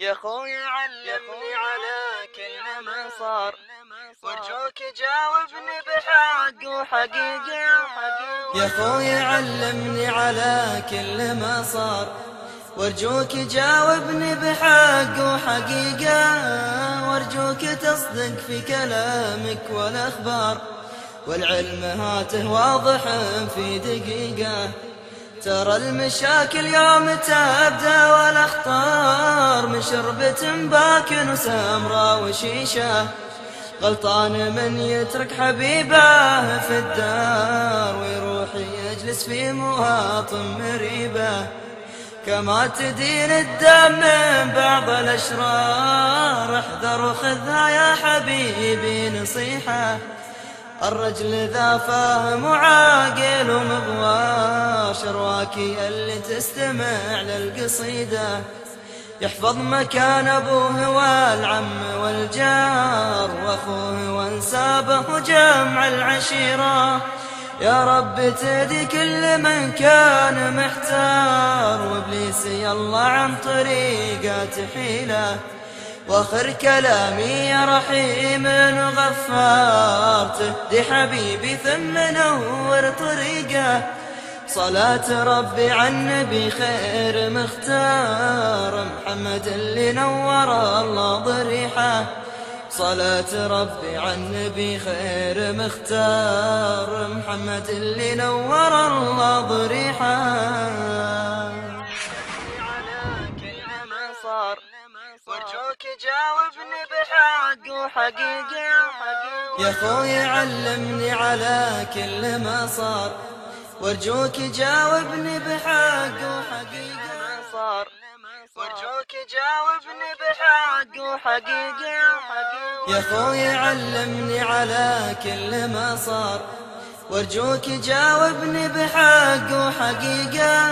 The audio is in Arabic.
يا خوي علمني على كل ما صار. وارجوك جاوبني بحق وحقيقة. يا خوي علمني على كل ما صار. وارجوك جاوبني بحق وحقيقة. وارجوك تصدق في كلامك والأخبار. والعلم هاته واضح في دقيقة. ترى المشاكل يوم تبدأ والاخطار شربة باكن وسمرة وشيشة غلطان من يترك حبيبه في الدار ويروح يجلس في مواطن مريبه. كما تدين الدم من بعض الأشرار احذر وخذها يا حبيبي نصيحة. الرجل ذا فاهم وعاقل ومغوار شرواكي اللي تستمع للقصيدة. يحفظ مكان أبوه والعم والجار وأخوه وانسابه وجمع العشيرة. يا رب تهدي كل من كان محتار وإبليس يلا عن طريقة حيلة. وأخر كلامي يا رحيم وغفار تهدي حبيبي ثم نور طريقة. صلاة ربي عن نبي خير مختار. محمد اللي نور الله ضريحه. صلاة ربي عن نبي خير مختار. محمد اللي نور الله ضريحه. على كل ما صار وارجوك جاوبني بحق وحقيقة. يا خوي علمني على كل ما صار. وارجوك جاوبني بحق وحقيقة. صار وارجوك جاوبني بحق وحقيقة. يا خوي علمني على كل ما صار. وارجوك جاوبني بحق وحقيقة.